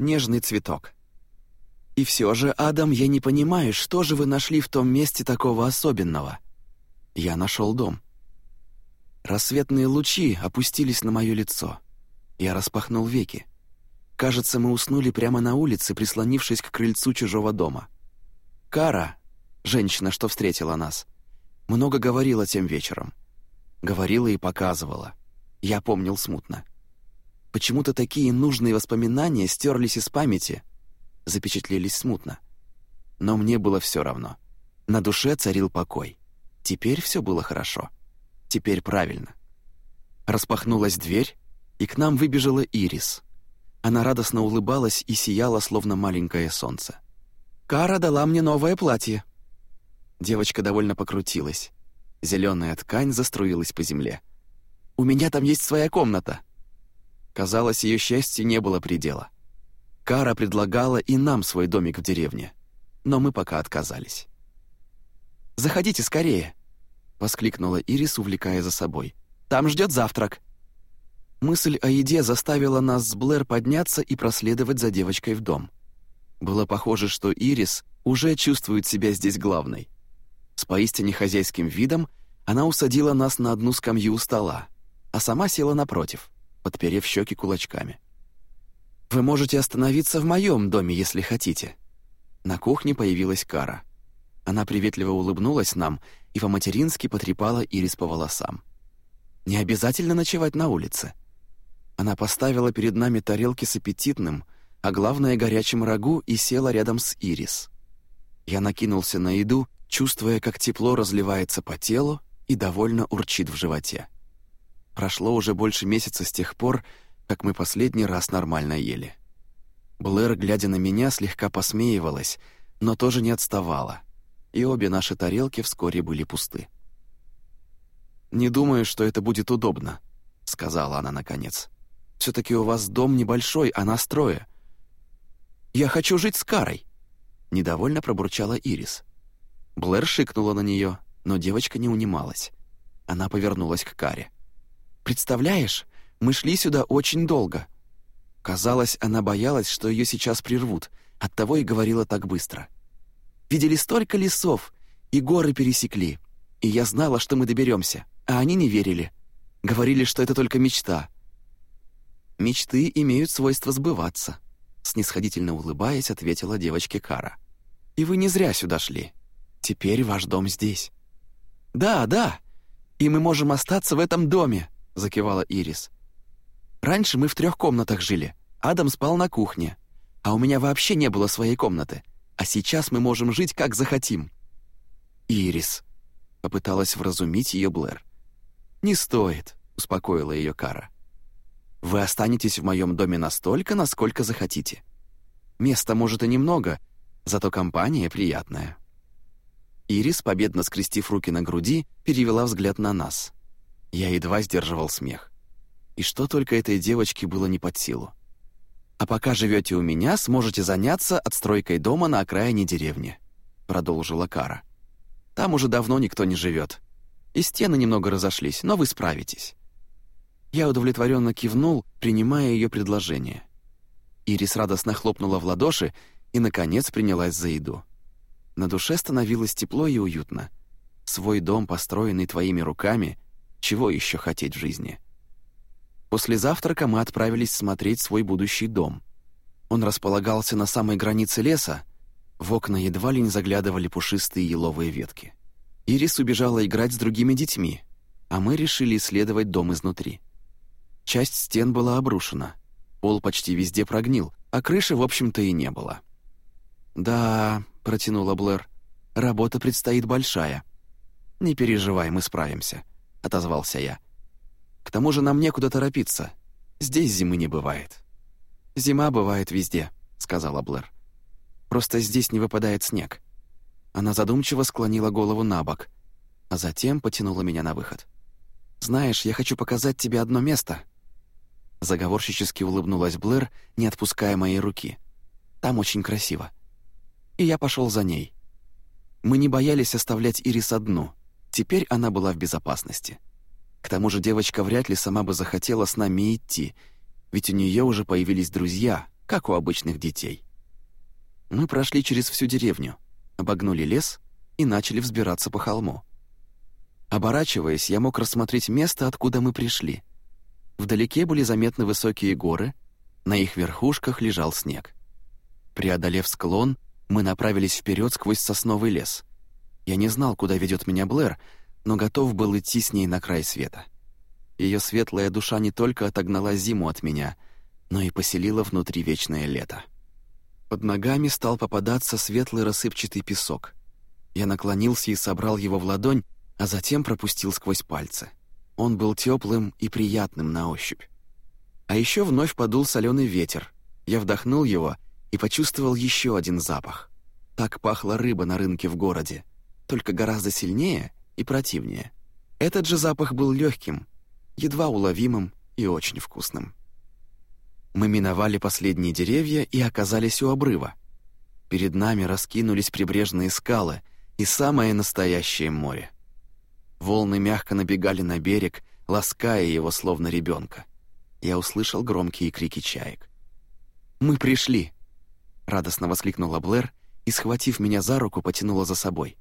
нежный цветок. И все же, Адам, я не понимаю, что же вы нашли в том месте такого особенного? Я нашел дом. Рассветные лучи опустились на мое лицо. Я распахнул веки. Кажется, мы уснули прямо на улице, прислонившись к крыльцу чужого дома. Кара, женщина, что встретила нас, много говорила тем вечером. Говорила и показывала. Я помнил смутно. Почему-то такие нужные воспоминания стерлись из памяти, запечатлелись смутно. Но мне было все равно. На душе царил покой. Теперь все было хорошо. Теперь правильно. Распахнулась дверь, и к нам выбежала Ирис. Она радостно улыбалась и сияла, словно маленькое солнце. «Кара дала мне новое платье». Девочка довольно покрутилась. Зеленая ткань заструилась по земле. «У меня там есть своя комната». Казалось, ее счастью не было предела. Кара предлагала и нам свой домик в деревне, но мы пока отказались. «Заходите скорее!» — воскликнула Ирис, увлекая за собой. «Там ждет завтрак!» Мысль о еде заставила нас с Блэр подняться и проследовать за девочкой в дом. Было похоже, что Ирис уже чувствует себя здесь главной. С поистине хозяйским видом она усадила нас на одну скамью у стола, а сама села напротив, подперев щеки кулачками. «Вы можете остановиться в моем доме, если хотите». На кухне появилась Кара. Она приветливо улыбнулась нам и по-матерински потрепала Ирис по волосам. «Не обязательно ночевать на улице». Она поставила перед нами тарелки с аппетитным, а главное горячим рагу и села рядом с Ирис. Я накинулся на еду, чувствуя, как тепло разливается по телу и довольно урчит в животе. Прошло уже больше месяца с тех пор, как мы последний раз нормально ели. Блэр, глядя на меня, слегка посмеивалась, но тоже не отставала, и обе наши тарелки вскоре были пусты. «Не думаю, что это будет удобно», — сказала она наконец. все таки у вас дом небольшой, а нас трое». «Я хочу жить с Карой», — недовольно пробурчала Ирис. Блэр шикнула на нее, но девочка не унималась. Она повернулась к Каре. «Представляешь, мы шли сюда очень долго». Казалось, она боялась, что ее сейчас прервут, оттого и говорила так быстро. «Видели столько лесов, и горы пересекли, и я знала, что мы доберемся, а они не верили. Говорили, что это только мечта». «Мечты имеют свойство сбываться», — снисходительно улыбаясь, ответила девочке Кара. «И вы не зря сюда шли. Теперь ваш дом здесь». «Да, да, и мы можем остаться в этом доме», — закивала Ирис. Раньше мы в трех комнатах жили. Адам спал на кухне. А у меня вообще не было своей комнаты. А сейчас мы можем жить, как захотим». «Ирис», — попыталась вразумить ее Блэр. «Не стоит», — успокоила ее Кара. «Вы останетесь в моем доме настолько, насколько захотите. Места, может, и немного, зато компания приятная». Ирис, победно скрестив руки на груди, перевела взгляд на нас. Я едва сдерживал смех. И что только этой девочке было не под силу. «А пока живете у меня, сможете заняться отстройкой дома на окраине деревни», — продолжила Кара. «Там уже давно никто не живет. И стены немного разошлись, но вы справитесь». Я удовлетворенно кивнул, принимая ее предложение. Ирис радостно хлопнула в ладоши и, наконец, принялась за еду. На душе становилось тепло и уютно. Свой дом, построенный твоими руками, чего еще хотеть в жизни?» После завтрака мы отправились смотреть свой будущий дом. Он располагался на самой границе леса, в окна едва ли не заглядывали пушистые еловые ветки. Ирис убежала играть с другими детьми, а мы решили исследовать дом изнутри. Часть стен была обрушена, пол почти везде прогнил, а крыши, в общем-то, и не было. «Да», — протянула Блэр, — «работа предстоит большая». «Не переживай, мы справимся», — отозвался я. К тому же нам некуда торопиться. Здесь зимы не бывает». «Зима бывает везде», — сказала Блэр. «Просто здесь не выпадает снег». Она задумчиво склонила голову на бок, а затем потянула меня на выход. «Знаешь, я хочу показать тебе одно место». Заговорщически улыбнулась Блэр, не отпуская моей руки. «Там очень красиво». И я пошел за ней. Мы не боялись оставлять Ирис одну. Теперь она была в безопасности. К тому же девочка вряд ли сама бы захотела с нами идти, ведь у нее уже появились друзья, как у обычных детей. Мы прошли через всю деревню, обогнули лес и начали взбираться по холму. Оборачиваясь, я мог рассмотреть место, откуда мы пришли. Вдалеке были заметны высокие горы, на их верхушках лежал снег. Преодолев склон, мы направились вперед сквозь сосновый лес. Я не знал, куда ведет меня Блэр, но готов был идти с ней на край света. Ее светлая душа не только отогнала зиму от меня, но и поселила внутри вечное лето. Под ногами стал попадаться светлый рассыпчатый песок. Я наклонился и собрал его в ладонь, а затем пропустил сквозь пальцы. Он был теплым и приятным на ощупь. А еще вновь подул соленый ветер. Я вдохнул его и почувствовал еще один запах. Так пахла рыба на рынке в городе, только гораздо сильнее и противнее. Этот же запах был легким, едва уловимым и очень вкусным. Мы миновали последние деревья и оказались у обрыва. Перед нами раскинулись прибрежные скалы и самое настоящее море. Волны мягко набегали на берег, лаская его словно ребенка. Я услышал громкие крики чаек. «Мы пришли!» — радостно воскликнула Блэр и, схватив меня за руку, потянула за собой.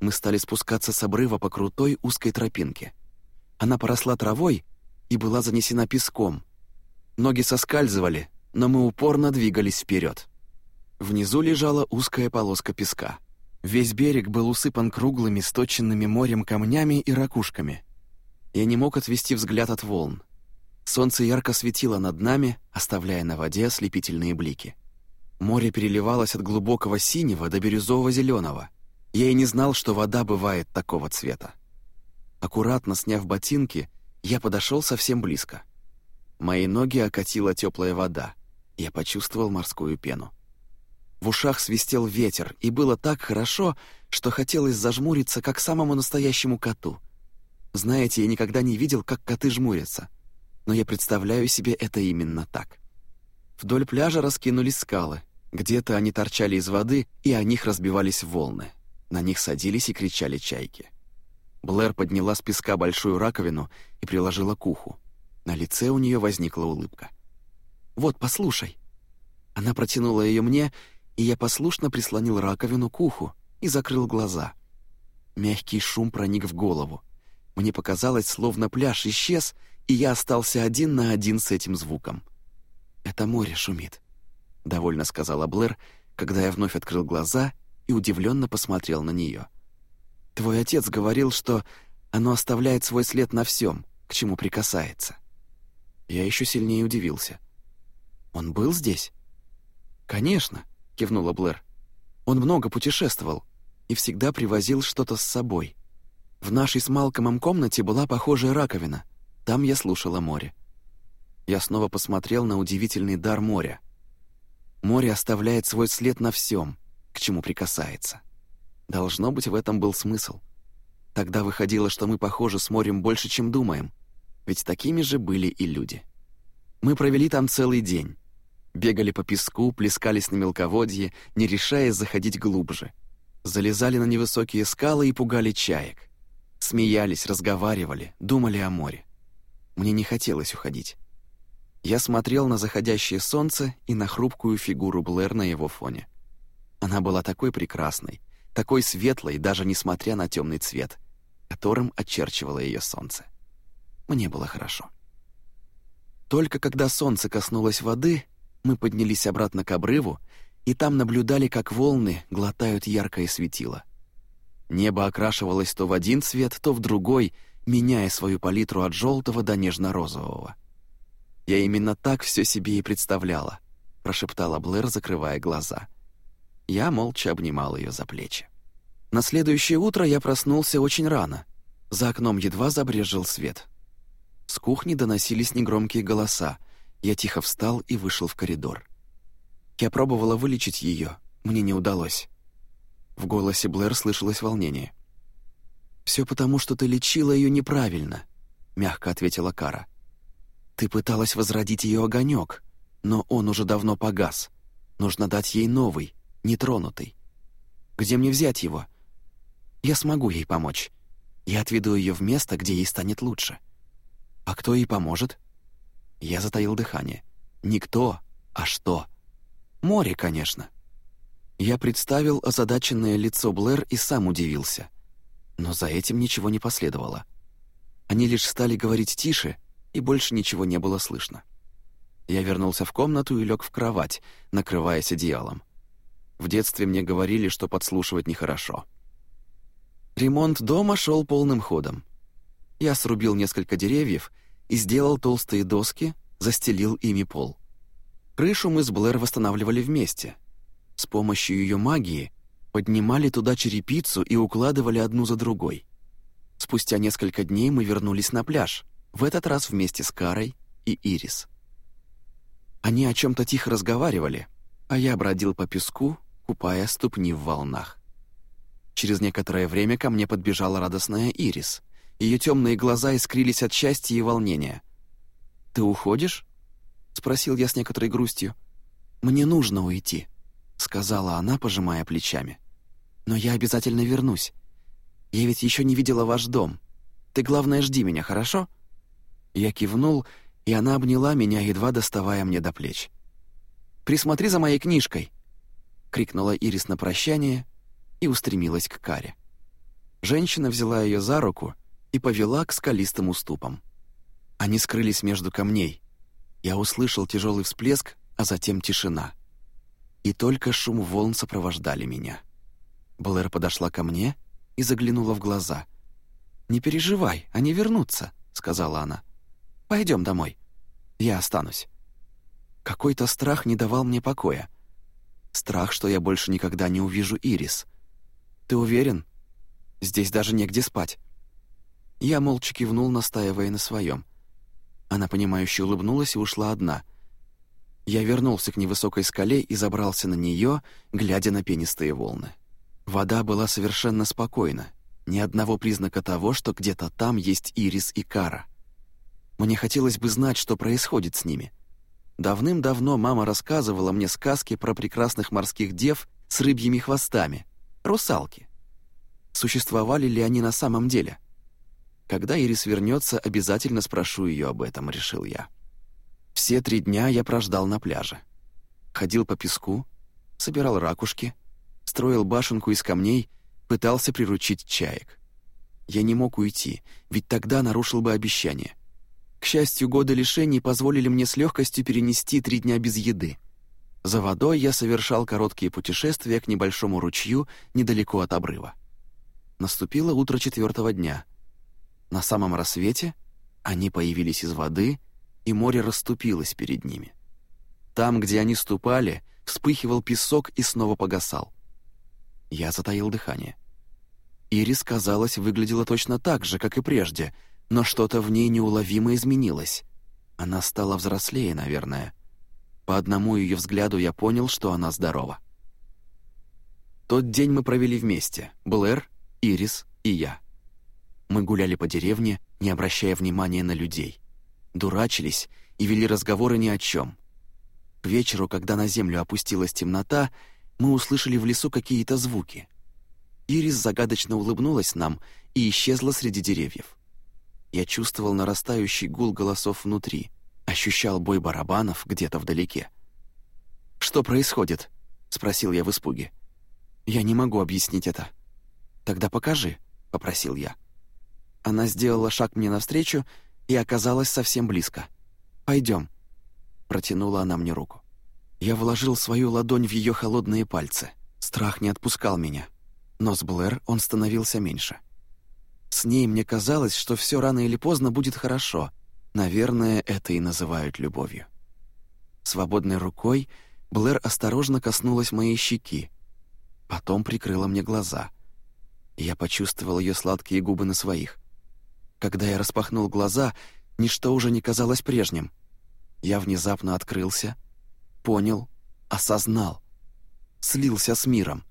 Мы стали спускаться с обрыва по крутой узкой тропинке. Она поросла травой и была занесена песком, Ноги соскальзывали, но мы упорно двигались вперед. Внизу лежала узкая полоска песка. Весь берег был усыпан круглыми, сточенными морем камнями и ракушками. Я не мог отвести взгляд от волн. Солнце ярко светило над нами, оставляя на воде ослепительные блики. Море переливалось от глубокого синего до бирюзового зеленого. Я и не знал, что вода бывает такого цвета. Аккуратно сняв ботинки, я подошел совсем близко. Мои ноги окатила теплая вода. Я почувствовал морскую пену. В ушах свистел ветер, и было так хорошо, что хотелось зажмуриться, как самому настоящему коту. Знаете, я никогда не видел, как коты жмурятся. Но я представляю себе это именно так. Вдоль пляжа раскинулись скалы. Где-то они торчали из воды, и о них разбивались волны. На них садились и кричали чайки. Блэр подняла с песка большую раковину и приложила к уху. На лице у нее возникла улыбка. «Вот, послушай». Она протянула ее мне, и я послушно прислонил раковину к уху и закрыл глаза. Мягкий шум проник в голову. Мне показалось, словно пляж исчез, и я остался один на один с этим звуком. «Это море шумит», — довольно сказала Блэр, когда я вновь открыл глаза и удивленно посмотрел на нее. «Твой отец говорил, что оно оставляет свой след на всем, к чему прикасается». Я еще сильнее удивился. «Он был здесь?» «Конечно», — кивнула Блэр. «Он много путешествовал и всегда привозил что-то с собой. В нашей с Малкомом комнате была похожая раковина. Там я слушала море. Я снова посмотрел на удивительный дар моря. Море оставляет свой след на всем, к чему прикасается. Должно быть, в этом был смысл. Тогда выходило, что мы похожи с морем больше, чем думаем — ведь такими же были и люди. Мы провели там целый день. Бегали по песку, плескались на мелководье, не решаясь заходить глубже. Залезали на невысокие скалы и пугали чаек. Смеялись, разговаривали, думали о море. Мне не хотелось уходить. Я смотрел на заходящее солнце и на хрупкую фигуру Блэр на его фоне. Она была такой прекрасной, такой светлой, даже несмотря на темный цвет, которым очерчивало ее солнце. Мне было хорошо. Только когда солнце коснулось воды, мы поднялись обратно к обрыву, и там наблюдали, как волны глотают яркое светило. Небо окрашивалось то в один цвет, то в другой, меняя свою палитру от желтого до нежно-розового. «Я именно так все себе и представляла», — прошептала Блэр, закрывая глаза. Я молча обнимал ее за плечи. На следующее утро я проснулся очень рано. За окном едва забрежил свет. С кухни доносились негромкие голоса. Я тихо встал и вышел в коридор. Я пробовала вылечить ее, мне не удалось. В голосе Блэр слышалось волнение. «Все потому, что ты лечила ее неправильно», — мягко ответила Кара. «Ты пыталась возродить ее огонек, но он уже давно погас. Нужно дать ей новый, нетронутый. Где мне взять его? Я смогу ей помочь. Я отведу ее в место, где ей станет лучше». «А кто ей поможет?» Я затаил дыхание. «Никто, А что? Море, конечно. Я представил озадаченное лицо Блэр и сам удивился. Но за этим ничего не последовало. Они лишь стали говорить тише, и больше ничего не было слышно. Я вернулся в комнату и лег в кровать, накрываясь одеялом. В детстве мне говорили, что подслушивать нехорошо. Ремонт дома шел полным ходом. Я срубил несколько деревьев и сделал толстые доски, застелил ими пол. Крышу мы с Блэр восстанавливали вместе. С помощью ее магии поднимали туда черепицу и укладывали одну за другой. Спустя несколько дней мы вернулись на пляж, в этот раз вместе с Карой и Ирис. Они о чем-то тихо разговаривали, а я бродил по песку, купая ступни в волнах. Через некоторое время ко мне подбежала радостная Ирис. Ее темные глаза искрились от счастья и волнения. «Ты уходишь?» — спросил я с некоторой грустью. «Мне нужно уйти», — сказала она, пожимая плечами. «Но я обязательно вернусь. Я ведь еще не видела ваш дом. Ты, главное, жди меня, хорошо?» Я кивнул, и она обняла меня, едва доставая мне до плеч. «Присмотри за моей книжкой!» — крикнула Ирис на прощание и устремилась к каре. Женщина взяла ее за руку и повела к скалистым уступам. Они скрылись между камней. Я услышал тяжелый всплеск, а затем тишина. И только шум волн сопровождали меня. Блэр подошла ко мне и заглянула в глаза. «Не переживай, они вернутся», — сказала она. «Пойдем домой. Я останусь». Какой-то страх не давал мне покоя. Страх, что я больше никогда не увижу Ирис. «Ты уверен? Здесь даже негде спать». Я молча кивнул, настаивая на своем. Она, понимающе улыбнулась и ушла одна. Я вернулся к невысокой скале и забрался на нее, глядя на пенистые волны. Вода была совершенно спокойна, ни одного признака того, что где-то там есть Ирис и Кара. Мне хотелось бы знать, что происходит с ними. Давным-давно мама рассказывала мне сказки про прекрасных морских дев с рыбьими хвостами, русалки. Существовали ли они на самом деле? Когда Ирис вернется, обязательно спрошу ее об этом, решил я. Все три дня я прождал на пляже. Ходил по песку, собирал ракушки, строил башенку из камней, пытался приручить чаек. Я не мог уйти, ведь тогда нарушил бы обещание. К счастью, годы лишений позволили мне с легкостью перенести три дня без еды. За водой я совершал короткие путешествия к небольшому ручью недалеко от обрыва. Наступило утро четвертого дня — на самом рассвете они появились из воды, и море расступилось перед ними. Там, где они ступали, вспыхивал песок и снова погасал. Я затаил дыхание. Ирис, казалось, выглядела точно так же, как и прежде, но что-то в ней неуловимо изменилось. Она стала взрослее, наверное. По одному ее взгляду я понял, что она здорова. Тот день мы провели вместе — Блэр, Ирис и я. Мы гуляли по деревне, не обращая внимания на людей. Дурачились и вели разговоры ни о чем. К вечеру, когда на землю опустилась темнота, мы услышали в лесу какие-то звуки. Ирис загадочно улыбнулась нам и исчезла среди деревьев. Я чувствовал нарастающий гул голосов внутри, ощущал бой барабанов где-то вдалеке. «Что происходит?» — спросил я в испуге. «Я не могу объяснить это». «Тогда покажи», — попросил я. Она сделала шаг мне навстречу и оказалась совсем близко. «Пойдем», — протянула она мне руку. Я вложил свою ладонь в ее холодные пальцы. Страх не отпускал меня. Но с Блэр он становился меньше. С ней мне казалось, что все рано или поздно будет хорошо. Наверное, это и называют любовью. Свободной рукой Блэр осторожно коснулась моей щеки. Потом прикрыла мне глаза. Я почувствовал ее сладкие губы на своих. Когда я распахнул глаза, ничто уже не казалось прежним. Я внезапно открылся, понял, осознал, слился с миром.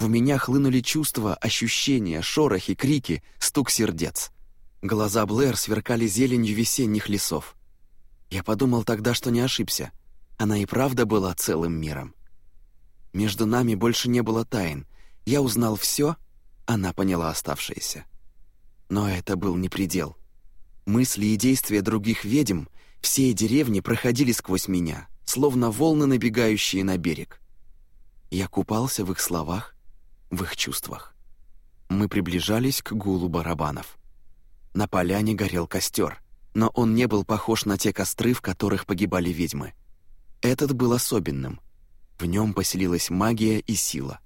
В меня хлынули чувства, ощущения, шорохи, крики, стук сердец. Глаза Блэр сверкали зеленью весенних лесов. Я подумал тогда, что не ошибся. Она и правда была целым миром. Между нами больше не было тайн. Я узнал все, она поняла оставшееся. Но это был не предел. Мысли и действия других ведьм всей деревни проходили сквозь меня, словно волны, набегающие на берег. Я купался в их словах, в их чувствах. Мы приближались к гулу барабанов. На поляне горел костер, но он не был похож на те костры, в которых погибали ведьмы. Этот был особенным. В нем поселилась магия и сила.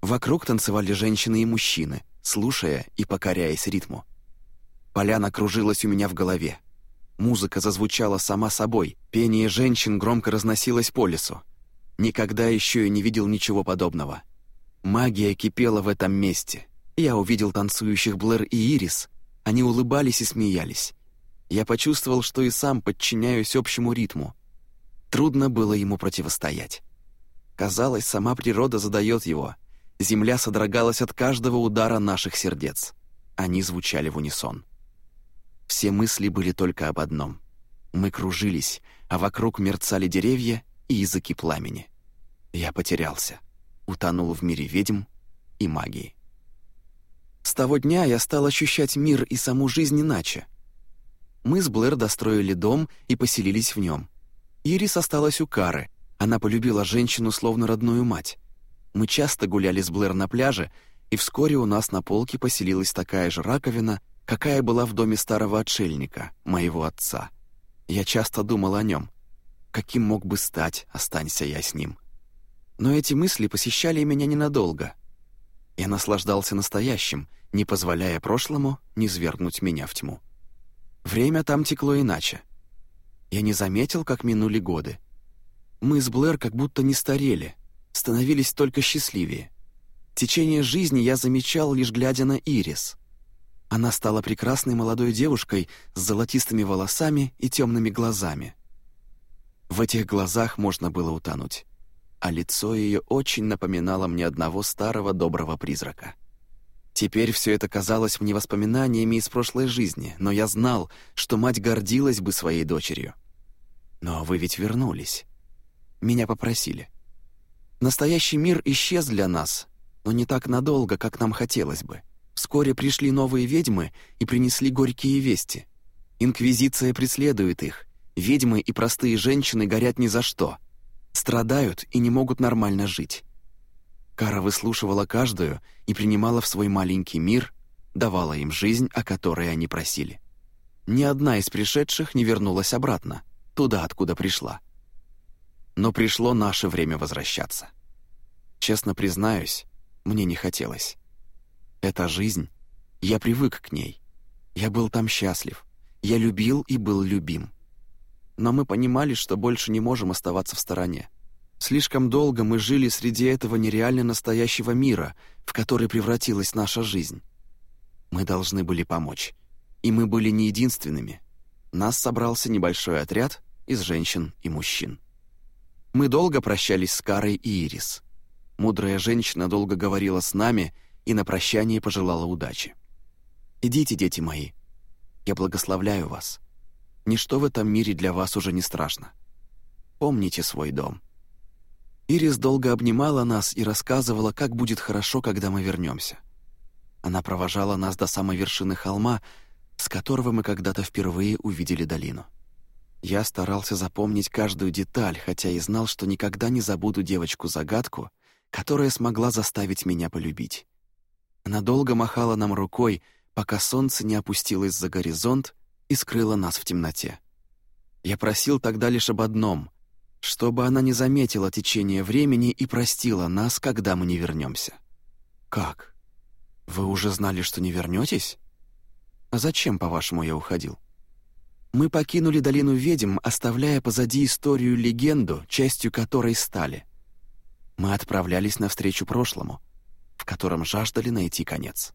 Вокруг танцевали женщины и мужчины, слушая и покоряясь ритму. Поляна кружилась у меня в голове. Музыка зазвучала сама собой, пение женщин громко разносилось по лесу. Никогда еще и не видел ничего подобного. Магия кипела в этом месте. Я увидел танцующих Блэр и Ирис. Они улыбались и смеялись. Я почувствовал, что и сам подчиняюсь общему ритму. Трудно было ему противостоять. Казалось, сама природа задает его. Земля содрогалась от каждого удара наших сердец. Они звучали в унисон. Все мысли были только об одном. Мы кружились, а вокруг мерцали деревья и языки пламени. Я потерялся утонул в мире ведьм и магии. С того дня я стал ощущать мир и саму жизнь иначе. Мы с Блэр достроили дом и поселились в нем. Ирис осталась у Кары, она полюбила женщину словно родную мать. Мы часто гуляли с Блэр на пляже, и вскоре у нас на полке поселилась такая же раковина, какая была в доме старого отшельника, моего отца. Я часто думал о нем. Каким мог бы стать, останься я с ним. Но эти мысли посещали меня ненадолго. Я наслаждался настоящим, не позволяя прошлому низвергнуть меня в тьму. Время там текло иначе. Я не заметил, как минули годы. Мы с Блэр как будто не старели, становились только счастливее. Течение жизни я замечал, лишь глядя на Ирис. Она стала прекрасной молодой девушкой с золотистыми волосами и темными глазами. В этих глазах можно было утонуть а лицо ее очень напоминало мне одного старого доброго призрака. Теперь все это казалось мне воспоминаниями из прошлой жизни, но я знал, что мать гордилась бы своей дочерью. Но вы ведь вернулись. Меня попросили. Настоящий мир исчез для нас, но не так надолго, как нам хотелось бы. Вскоре пришли новые ведьмы и принесли горькие вести. Инквизиция преследует их. Ведьмы и простые женщины горят ни за что — страдают и не могут нормально жить. Кара выслушивала каждую и принимала в свой маленький мир, давала им жизнь, о которой они просили. Ни одна из пришедших не вернулась обратно, туда, откуда пришла. Но пришло наше время возвращаться. Честно признаюсь, мне не хотелось. Эта жизнь, я привык к ней. Я был там счастлив. Я любил и был любим но мы понимали, что больше не можем оставаться в стороне. Слишком долго мы жили среди этого нереально настоящего мира, в который превратилась наша жизнь. Мы должны были помочь. И мы были не единственными. Нас собрался небольшой отряд из женщин и мужчин. Мы долго прощались с Карой и Ирис. Мудрая женщина долго говорила с нами и на прощание пожелала удачи. «Идите, дети мои. Я благословляю вас. Ничто в этом мире для вас уже не страшно. Помните свой дом. Ирис долго обнимала нас и рассказывала, как будет хорошо, когда мы вернемся. Она провожала нас до самой вершины холма, с которого мы когда-то впервые увидели долину. Я старался запомнить каждую деталь, хотя и знал, что никогда не забуду девочку-загадку, которая смогла заставить меня полюбить. Она долго махала нам рукой, пока солнце не опустилось за горизонт, и скрыла нас в темноте. Я просил тогда лишь об одном — чтобы она не заметила течение времени и простила нас, когда мы не вернемся. «Как? Вы уже знали, что не вернетесь? А зачем, по-вашему, я уходил?» Мы покинули долину ведьм, оставляя позади историю-легенду, частью которой стали. Мы отправлялись навстречу прошлому, в котором жаждали найти конец.